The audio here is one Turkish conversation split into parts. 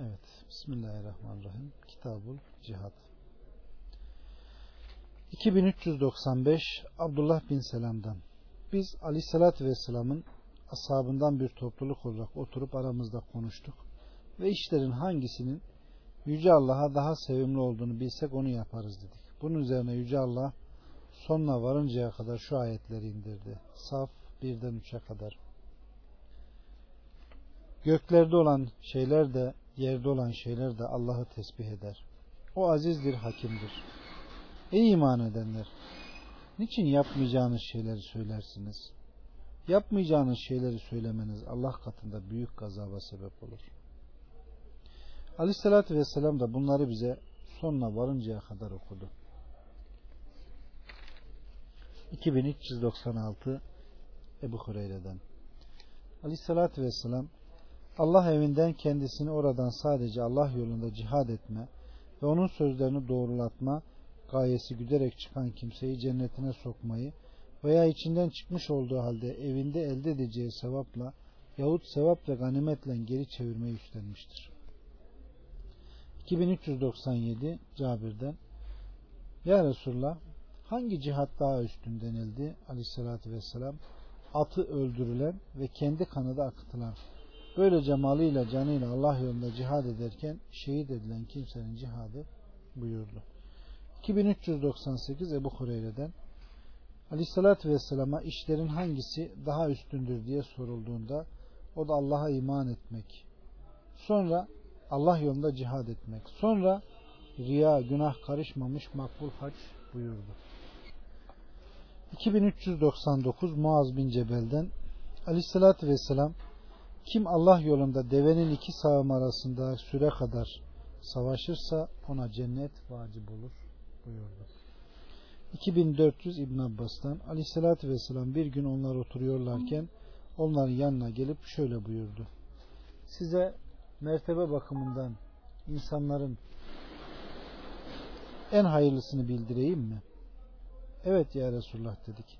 Evet. Bismillahirrahmanirrahim. Kitabul Cihad. 2395 Abdullah bin Selam'dan. Biz Aleyhisselatü Vesselam'ın ashabından bir topluluk olarak oturup aramızda konuştuk. Ve işlerin hangisinin Yüce Allah'a daha sevimli olduğunu bilsek onu yaparız dedik. Bunun üzerine Yüce Allah sonuna varıncaya kadar şu ayetleri indirdi. Saf 1'den 3'e kadar. Göklerde olan şeyler de yerde olan şeyler de Allah'ı tesbih eder. O azizdir, hakimdir. Ey iman edenler! Niçin yapmayacağınız şeyleri söylersiniz? Yapmayacağınız şeyleri söylemeniz Allah katında büyük gazaba sebep olur. Aleyhissalatü Vesselam da bunları bize sonuna varıncaya kadar okudu. 2396 Ebu Hureyre'den Aleyhissalatü Vesselam Allah evinden kendisini oradan sadece Allah yolunda cihad etme ve onun sözlerini doğrulatma gayesi güderek çıkan kimseyi cennetine sokmayı veya içinden çıkmış olduğu halde evinde elde edeceği sevapla yahut sevap ve ganimetle geri çevirmeyi üstlenmiştir. 2397 Cabir'den Ya Resulullah hangi cihat daha üstün denildi aleyhissalatü vesselam atı öldürülen ve kendi kanı da akıtılan böylece malıyla canıyla Allah yolunda cihad ederken şehit edilen kimsenin cihadı buyurdu. 2398 Ebu Hureyre'den Aleyhissalatü Vesselam'a işlerin hangisi daha üstündür diye sorulduğunda o da Allah'a iman etmek. Sonra Allah yolunda cihad etmek. Sonra riya, günah karışmamış makbul hac buyurdu. 2399 Muaz bin Cebel'den Aleyhissalatü Vesselam kim Allah yolunda devenin iki sağım arasında süre kadar savaşırsa ona cennet vacip olur buyurdu. 2400 İbn Abbas'tan Aleyhisselatü Vesselam bir gün onlar oturuyorlarken onların yanına gelip şöyle buyurdu. Size mertebe bakımından insanların en hayırlısını bildireyim mi? Evet ya Resulullah dedik.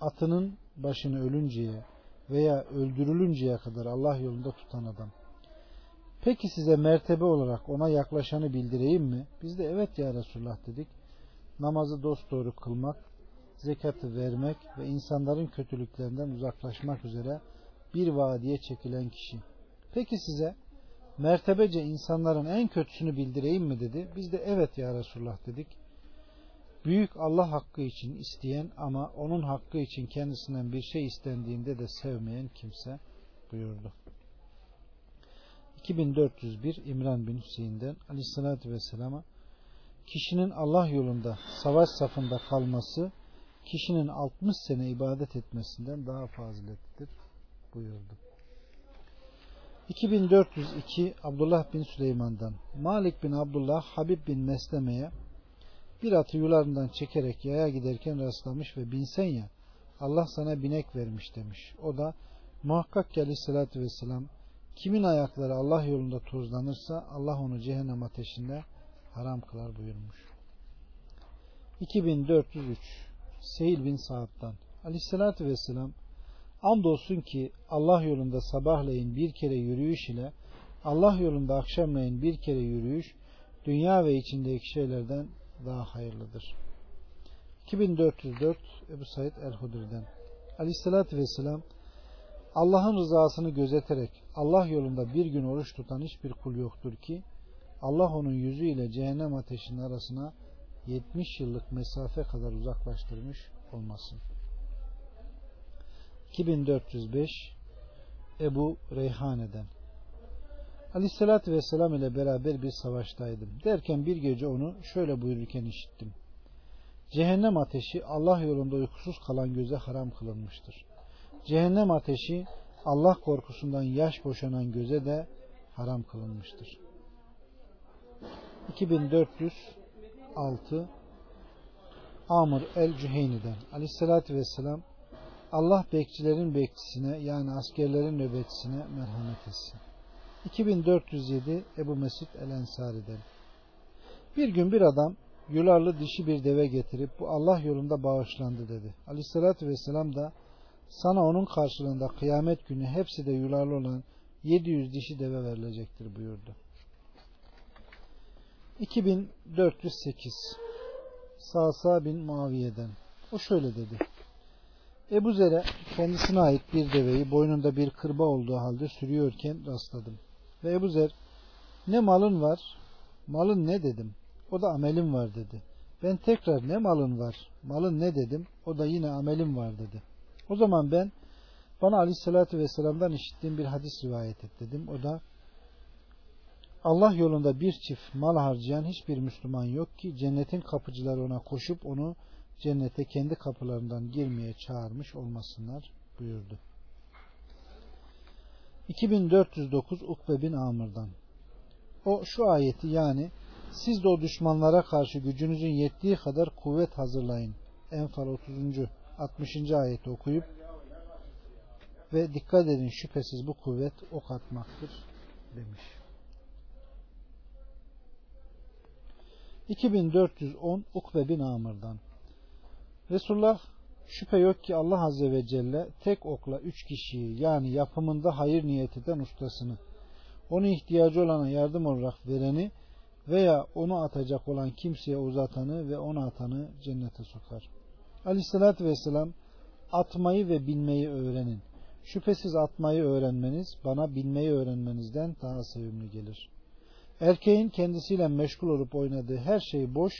Atının başını ölünceye veya öldürülünceye kadar Allah yolunda tutan adam. Peki size mertebe olarak ona yaklaşanı bildireyim mi? Biz de evet ya Resulullah dedik. Namazı dosdoğru kılmak, zekatı vermek ve insanların kötülüklerinden uzaklaşmak üzere bir vadiye çekilen kişi. Peki size mertebece insanların en kötüsünü bildireyim mi dedi. Biz de evet ya Resulullah dedik. Büyük Allah hakkı için isteyen ama onun hakkı için kendisinden bir şey istendiğinde de sevmeyen kimse buyurdu. 2401 İmran bin Hüseyin'den Aleyhisselatü Vesselam'a kişinin Allah yolunda savaş safında kalması kişinin 60 sene ibadet etmesinden daha faziletlidir buyurdu. 2402 Abdullah bin Süleyman'dan Malik bin Abdullah Habib bin Mesleme'ye bir atı yularından çekerek yaya giderken rastlamış ve binsen ya Allah sana binek vermiş demiş. O da muhakkak ki aleyhissalatü vesselam kimin ayakları Allah yolunda tozlanırsa Allah onu cehennem ateşinde haram kılar buyurmuş. 2403 Sehil bin Sa'd'dan Aleyhissalatü vesselam andolsun ki Allah yolunda sabahleyin bir kere yürüyüş ile Allah yolunda akşamleyin bir kere yürüyüş dünya ve içindeki şeylerden daha hayırlıdır. 2404 Ebu Said el-Hudri'den Aleyhissalatü vesselam Allah'ın rızasını gözeterek Allah yolunda bir gün oruç tutan hiçbir kul yoktur ki Allah onun yüzü ile cehennem ateşinin arasına 70 yıllık mesafe kadar uzaklaştırmış olmasın. 2405 Ebu Reyhane'den Aleyhissalatü Vesselam ile beraber bir savaştaydım. Derken bir gece onu şöyle buyururken işittim. Cehennem ateşi Allah yolunda uykusuz kalan göze haram kılınmıştır. Cehennem ateşi Allah korkusundan yaş boşanan göze de haram kılınmıştır. 2406 Amr el-Cüheyni'den Aleyhissalatü Vesselam Allah bekçilerin bekçisine yani askerlerin nöbetçisine merhamet etsin. 2407 Ebu Mesud el-Ensari'den Bir gün bir adam yularlı dişi bir deve getirip bu Allah yolunda bağışlandı dedi. Aleyhissalatü vesselam da sana onun karşılığında kıyamet günü hepsi de yularlı olan 700 dişi deve verilecektir buyurdu. 2408 Sasa bin Muaviye'den o şöyle dedi. Ebu Zer'e kendisine ait bir deveyi boynunda bir kırba olduğu halde sürüyorken rastladım. Ve Ebu Zer ne malın var? Malın ne dedim? O da amelim var dedi. Ben tekrar ne malın var? Malın ne dedim? O da yine amelim var dedi. O zaman ben bana aleyhissalatü vesselam'dan işittiğim bir hadis rivayet et dedim. O da Allah yolunda bir çift mal harcayan hiçbir Müslüman yok ki cennetin kapıcıları ona koşup onu cennete kendi kapılarından girmeye çağırmış olmasınlar buyurdu. 2409 Ukbe bin Amr'dan o şu ayeti yani siz de o düşmanlara karşı gücünüzün yettiği kadar kuvvet hazırlayın. Enfal 30. 60. ayeti okuyup ve dikkat edin şüphesiz bu kuvvet ok atmaktır demiş. 2410 Ukbe bin Amr'dan Resulullah şüphe yok ki Allah Azze ve Celle tek okla üç kişiyi yani yapımında hayır niyet eden ustasını onu ihtiyacı olana yardım olarak vereni veya onu atacak olan kimseye uzatanı ve onu atanı cennete sokar. Aleyhissalatü vesselam atmayı ve bilmeyi öğrenin. Şüphesiz atmayı öğrenmeniz bana bilmeyi öğrenmenizden daha sevimli gelir. Erkeğin kendisiyle meşgul olup oynadığı her şey boş,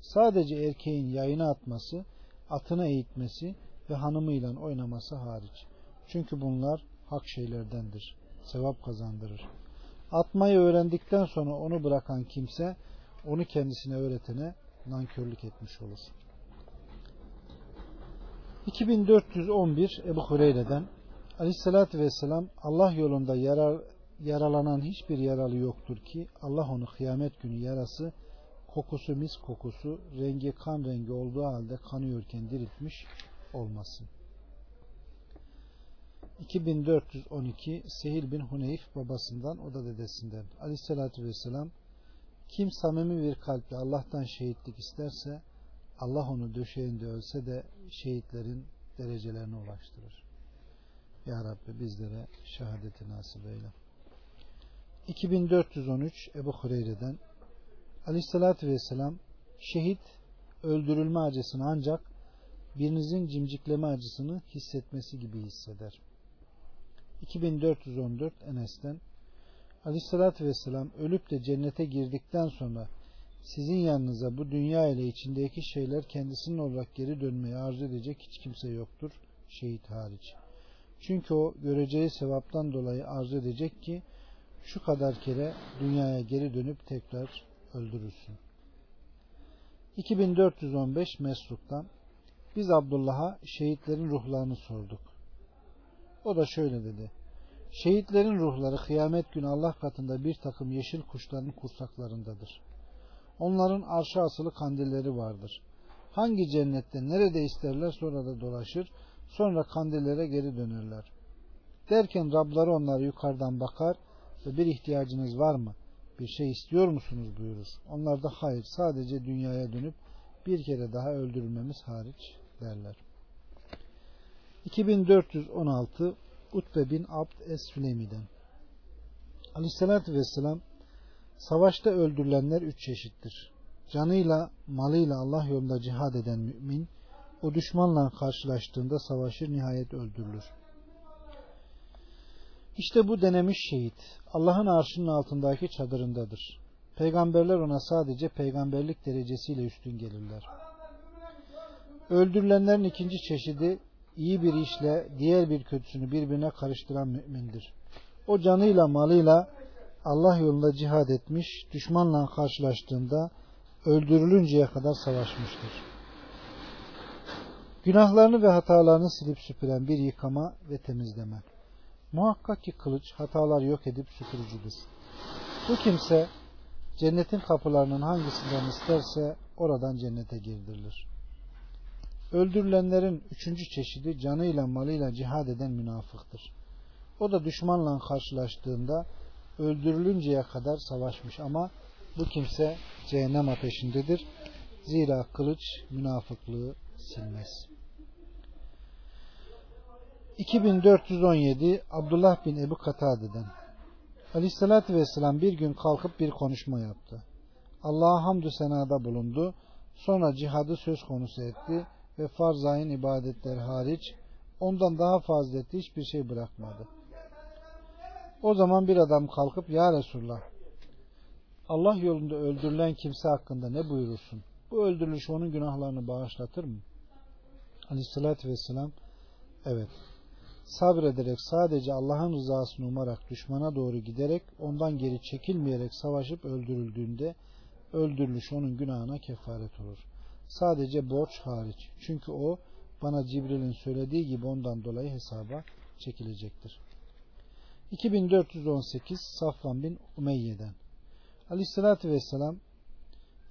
sadece erkeğin yayına atması, atına eğitmesi ve hanımıyla oynaması hariç. Çünkü bunlar hak şeylerdendir. Sevap kazandırır. Atmayı öğrendikten sonra onu bırakan kimse onu kendisine öğretene nankörlük etmiş olur. 2411 Ebu Hureyre'den Aleyhisselatü Vesselam Allah yolunda yarar, yaralanan hiçbir yaralı yoktur ki Allah onu kıyamet günü yarası kokusu mis kokusu rengi kan rengi olduğu halde kanıyorken diriltmiş olmasın. 2412 Sehil bin Huneyf babasından o da dedesinden aleyhissalatü vesselam kim samimi bir kalple Allah'tan şehitlik isterse Allah onu döşeğinde ölse de şehitlerin derecelerine ulaştırır. Ya Rabbi bizlere şehadeti nasip eyle. 2413 Ebu Hureyre'den Aleyhissalatü Vesselam şehit öldürülme acısını ancak birinizin cimcikleme acısını hissetmesi gibi hisseder. 2414 Enes'ten Aleyhissalatü Vesselam ölüp de cennete girdikten sonra sizin yanınıza bu dünya ile içindeki şeyler kendisinin olarak geri dönmeyi arzu edecek hiç kimse yoktur şehit hariç. Çünkü o göreceği sevaptan dolayı arzu edecek ki şu kadar kere dünyaya geri dönüp tekrar öldürürsün. 2415 Mesruk'tan biz Abdullah'a şehitlerin ruhlarını sorduk. O da şöyle dedi. Şehitlerin ruhları kıyamet günü Allah katında bir takım yeşil kuşların kursaklarındadır. Onların arşa asılı kandilleri vardır. Hangi cennette nerede isterler sonra da dolaşır, sonra kandillere geri dönerler. Derken Rabları onları yukarıdan bakar ve bir ihtiyacınız var mı? Bir şey istiyor musunuz buyurur. Onlar da hayır sadece dünyaya dönüp bir kere daha öldürülmemiz hariç derler. 2416 Utbe bin Abd Es-Süleymi'den Aleyhisselatü Vesselam Savaşta öldürülenler üç çeşittir. Canıyla, malıyla Allah yolunda cihad eden mümin, o düşmanla karşılaştığında savaşır nihayet öldürülür. İşte bu denemiş şehit Allah'ın arşının altındaki çadırındadır. Peygamberler ona sadece peygamberlik derecesiyle üstün gelirler. Öldürülenlerin ikinci çeşidi iyi bir işle diğer bir kötüsünü birbirine karıştıran mümindir. O canıyla malıyla Allah yolunda cihad etmiş, düşmanla karşılaştığında öldürülünceye kadar savaşmıştır. Günahlarını ve hatalarını silip süpüren bir yıkama ve temizleme. Muhakkak ki kılıç hatalar yok edip süpürücüdür. Bu kimse cennetin kapılarının hangisinden isterse oradan cennete girdirilir. Öldürülenlerin üçüncü çeşidi canıyla malıyla cihad eden münafıktır. O da düşmanla karşılaştığında öldürülünceye kadar savaşmış ama bu kimse cehennem ateşindedir. Zira kılıç münafıklığı silmez. 2417 Abdullah bin Ebu Katade'den Aleyhissalatü Vesselam bir gün kalkıp bir konuşma yaptı. Allah'a hamdü senada bulundu. Sonra cihadı söz konusu etti ve farzayın ibadetleri hariç ondan daha faziletli hiçbir şey bırakmadı. O zaman bir adam kalkıp ya Resulullah Allah yolunda öldürülen kimse hakkında ne buyurursun? Bu öldürülüş onun günahlarını bağışlatır mı? Aleyhissalatü vesselam evet sabrederek sadece Allah'ın rızasını umarak düşmana doğru giderek ondan geri çekilmeyerek savaşıp öldürüldüğünde öldürülüş onun günahına kefaret olur. Sadece borç hariç. Çünkü o bana Cibril'in söylediği gibi ondan dolayı hesaba çekilecektir. 2418 Safvan bin Umeyye'den Aleyhissalatü Vesselam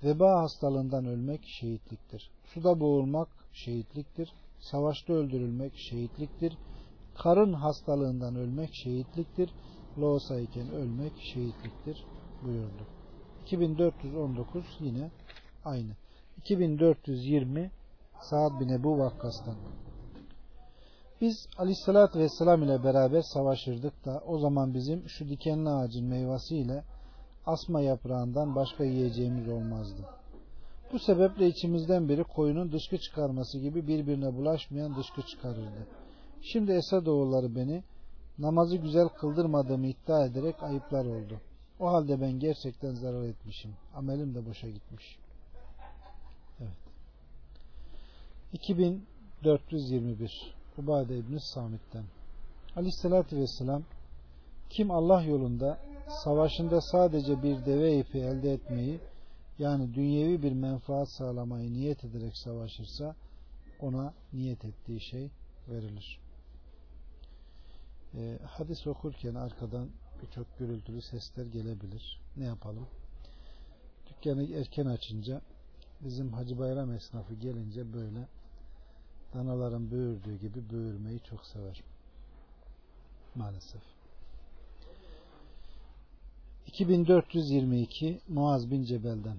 veba hastalığından ölmek şehitliktir. Suda boğulmak şehitliktir. Savaşta öldürülmek şehitliktir. Karın hastalığından ölmek şehitliktir. Loğusa iken ölmek şehitliktir buyurdu. 2419 yine aynı. 2420 Sa'd bin Ebu Vakkas'tan. Biz Aleyhisselatü Vesselam ile beraber savaşırdık da o zaman bizim şu dikenli ağacın meyvesiyle asma yaprağından başka yiyeceğimiz olmazdı. Bu sebeple içimizden biri koyunun dışkı çıkarması gibi birbirine bulaşmayan dışkı çıkarırdı. Şimdi Esadoğulları beni namazı güzel kıldırmadığımı iddia ederek ayıplar oldu. O halde ben gerçekten zarar etmişim. Amelim de boşa gitmiş. Evet. 2421 Ubade İbni Samit'ten Aleyhissalatü Vesselam kim Allah yolunda savaşında sadece bir deve ipi elde etmeyi yani dünyevi bir menfaat sağlamayı niyet ederek savaşırsa ona niyet ettiği şey verilir. E, hadis okurken arkadan birçok gürültülü sesler gelebilir. Ne yapalım? Dükkanı erken açınca bizim Hacı Bayram esnafı gelince böyle danaların böğürdüğü gibi böğürmeyi çok sever. Maalesef. 2422 Muaz bin Cebel'den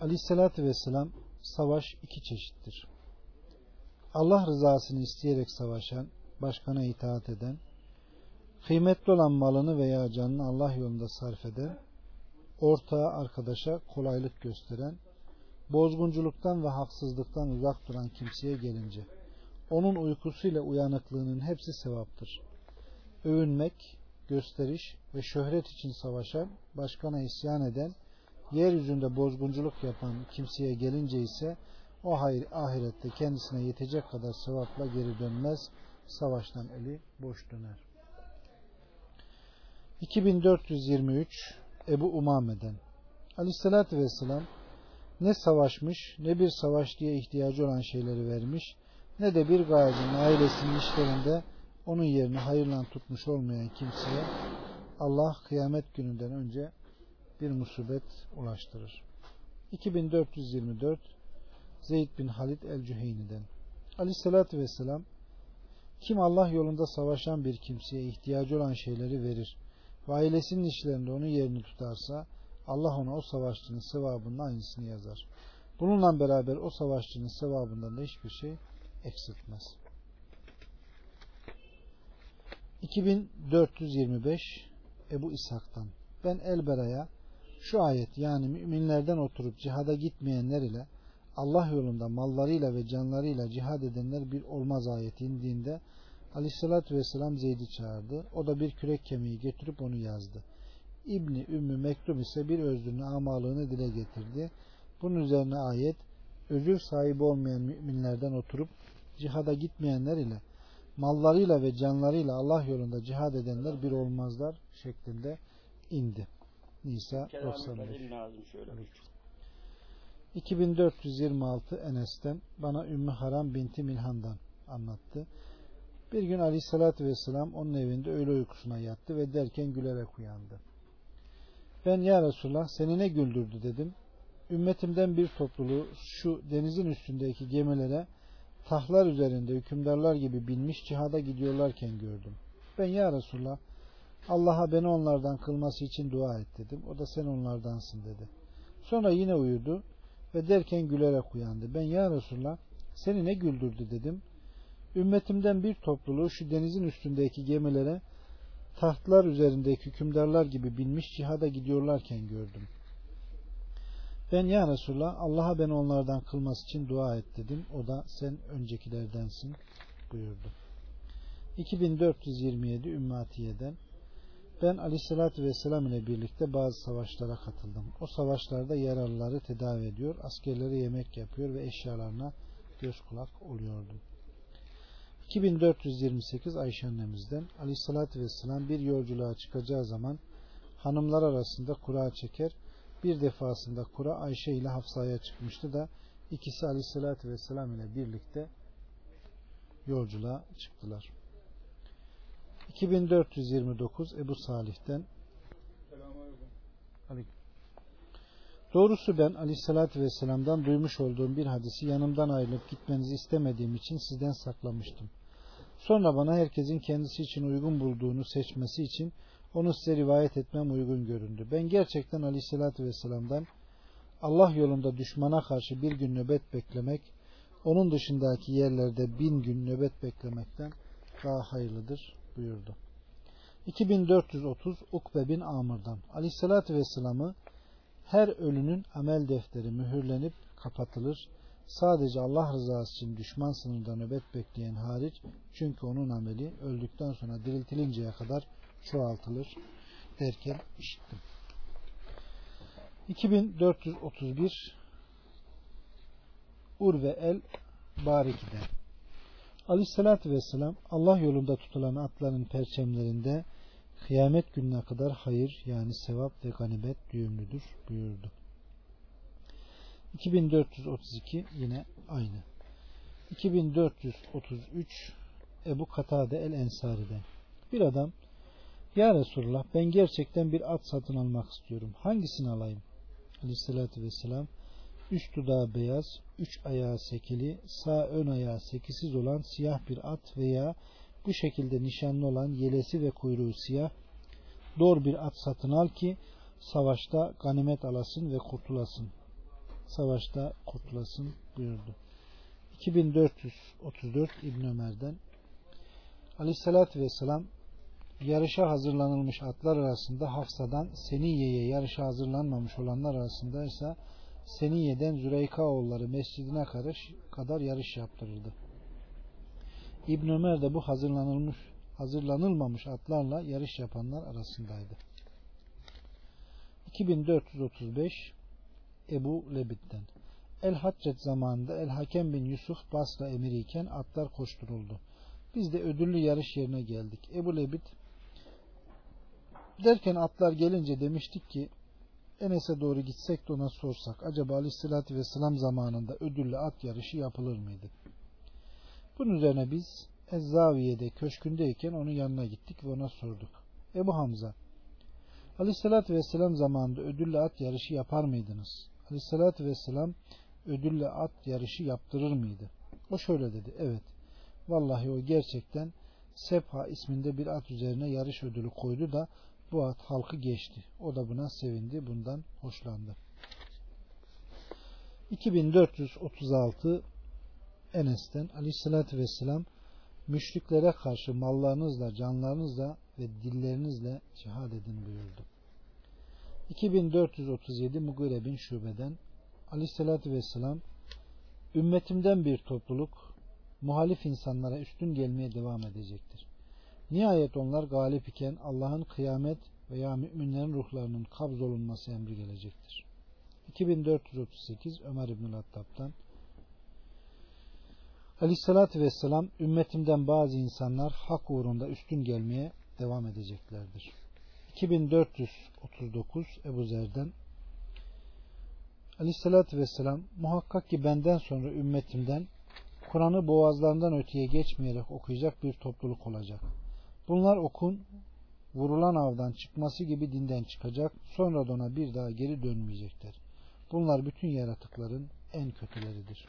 Aleyhissalatü Vesselam savaş iki çeşittir. Allah rızasını isteyerek savaşan, başkana itaat eden, kıymetli olan malını veya canını Allah yolunda sarf eden, ortağa arkadaşa kolaylık gösteren, bozgunculuktan ve haksızlıktan uzak duran kimseye gelince, onun uykusuyla uyanıklığının hepsi sevaptır. Övünmek, gösteriş ve şöhret için savaşan, başkana isyan eden, yeryüzünde bozgunculuk yapan kimseye gelince ise o hayır ahirette kendisine yetecek kadar sevapla geri dönmez, savaştan eli boş döner. 2423 Ebu Umame'den Aleyhisselatü Vesselam ne savaşmış ne bir savaş diye ihtiyacı olan şeyleri vermiş ne de bir gayecinin ailesinin işlerinde onun yerini hayırla tutmuş olmayan kimseye Allah kıyamet gününden önce bir musibet ulaştırır. 2424 Zeyd bin Halid el-Cüheyni'den Aleyhissalatü Vesselam kim Allah yolunda savaşan bir kimseye ihtiyacı olan şeyleri verir ve ailesinin işlerinde onun yerini tutarsa Allah ona o savaşçının sevabının aynısını yazar. Bununla beraber o savaşçının sevabından da hiçbir şey eksiltmez. 2425 Ebu İshak'tan ben Elbera'ya şu ayet yani müminlerden oturup cihada gitmeyenler ile Allah yolunda mallarıyla ve canlarıyla cihad edenler bir olmaz ayeti indiğinde Aleyhisselatü Vesselam Zeyd'i çağırdı. O da bir kürek kemiği getirip onu yazdı. İbni Ümmü Mektum ise bir özrünü amalığını dile getirdi. Bunun üzerine ayet özür sahibi olmayan müminlerden oturup cihada gitmeyenler ile mallarıyla ve canlarıyla Allah yolunda cihad edenler bir olmazlar şeklinde indi. Nisa 95. 2426 Enes'ten bana Ümmü Haram binti Milhan'dan anlattı. Bir gün Aleyhisselatü Vesselam onun evinde öğle uykusuna yattı ve derken gülerek uyandı. Ben ya Resulullah seni ne güldürdü dedim. Ümmetimden bir topluluğu şu denizin üstündeki gemilere tahlar üzerinde hükümdarlar gibi binmiş cihada gidiyorlarken gördüm. Ben ya Resulullah Allah'a beni onlardan kılması için dua et dedim. O da sen onlardansın dedi. Sonra yine uyudu ve derken gülerek uyandı. Ben ya Resulullah seni ne güldürdü dedim. Ümmetimden bir topluluğu şu denizin üstündeki gemilere tahtlar üzerindeki hükümdarlar gibi binmiş cihada gidiyorlarken gördüm. Ben ya Resulallah Allah'a beni onlardan kılması için dua et dedim. O da sen öncekilerdensin buyurdu. 2427 Ümmatiye'den ben Aleyhisselatü Vesselam ile birlikte bazı savaşlara katıldım. O savaşlarda yaralıları tedavi ediyor, askerlere yemek yapıyor ve eşyalarına göz kulak oluyordum. 2428 Ayşe annemizden Aleyhisselatü Vesselam bir yolculuğa çıkacağı zaman hanımlar arasında kura çeker. Bir defasında kura Ayşe ile Hafsa'ya çıkmıştı da ikisi Aleyhisselatü Vesselam ile birlikte yolculuğa çıktılar. 2429 Ebu Salih'ten Doğrusu ben Aleyhisselatü Vesselam'dan duymuş olduğum bir hadisi yanımdan ayrılıp gitmenizi istemediğim için sizden saklamıştım. Sonra bana herkesin kendisi için uygun bulduğunu seçmesi için onu size rivayet etmem uygun göründü. Ben gerçekten Aleyhisselatü Vesselam'dan Allah yolunda düşmana karşı bir gün nöbet beklemek, onun dışındaki yerlerde bin gün nöbet beklemekten daha hayırlıdır buyurdu. 2430 Ukbe bin Amr'dan Aleyhisselatü Vesselam'ı her ölünün amel defteri mühürlenip kapatılır. Sadece Allah rızası için düşman sınırda nöbet bekleyen hariç çünkü onun ameli öldükten sonra diriltilinceye kadar çoğaltılır derken işittim. 2431 Urve el Bariki'den Aleyhissalatü Vesselam Allah yolunda tutulan atların perçemlerinde kıyamet gününe kadar hayır yani sevap ve ganimet düğümlüdür buyurdu. 2432 yine aynı. 2433 Ebu Katade el Ensari'den. Bir adam Ya Resulullah ben gerçekten bir at satın almak istiyorum. Hangisini alayım? Aleyhissalatü Vesselam üst dudağı beyaz, üç ayağı sekili, sağ ön ayağı sekisiz olan siyah bir at veya bu şekilde nişanlı olan yelesi ve kuyruğu siyah, doğru bir at satın al ki savaşta ganimet alasın ve kurtulasın. Savaşta kurtulasın buyurdu. 2434 İbn Ömer'den Aleyhissalatü Vesselam yarışa hazırlanılmış atlar arasında Hafsa'dan Seniye'ye yarışa hazırlanmamış olanlar arasında ise Seniye'den Züreyka oğulları mescidine kadar yarış yaptırıldı. İbn Ömer de bu hazırlanılmış hazırlanılmamış atlarla yarış yapanlar arasındaydı. 2435 Ebu Lebit'ten El Haccet zamanında El Hakem bin Yusuf Basra emiriyken atlar koşturuldu. Biz de ödüllü yarış yerine geldik. Ebu Lebit derken atlar gelince demiştik ki Enes'e doğru gitsek de ona sorsak acaba aleyhissalatü vesselam zamanında ödüllü at yarışı yapılır mıydı? Bunun üzerine biz Ezzaviye'de köşkündeyken onun yanına gittik ve ona sorduk. Ebu Hamza Aleyhissalatü vesselam zamanında ödüllü at yarışı yapar mıydınız? Aleyhissalatü vesselam ödüllü at yarışı yaptırır mıydı? O şöyle dedi. Evet. Vallahi o gerçekten Sepha isminde bir at üzerine yarış ödülü koydu da bu at halkı geçti. O da buna sevindi. Bundan hoşlandı. 2436 Enes'ten Aleyhisselatü Vesselam müşriklere karşı mallarınızla, canlarınızla ve dillerinizle cihad edin buyurdu. 2437 Mugire bin Şube'den Aleyhisselatü Vesselam ümmetimden bir topluluk muhalif insanlara üstün gelmeye devam edecektir. Nihayet onlar galip iken Allah'ın kıyamet veya müminlerin ruhlarının kabz olunması emri gelecektir. 2438 Ömer İbn-i Hattab'dan Aleyhissalatü Vesselam ümmetimden bazı insanlar hak uğrunda üstün gelmeye devam edeceklerdir. 2439 Ebu Zer'den Aleyhissalatü Vesselam muhakkak ki benden sonra ümmetimden Kur'an'ı boğazlarından öteye geçmeyerek okuyacak bir topluluk olacak. Bunlar okun vurulan avdan çıkması gibi dinden çıkacak. Sonra da ona bir daha geri dönmeyecekler. Bunlar bütün yaratıkların en kötüleridir.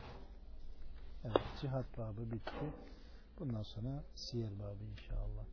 Evet, cihat babı bitti. Bundan sonra siyer babı inşallah.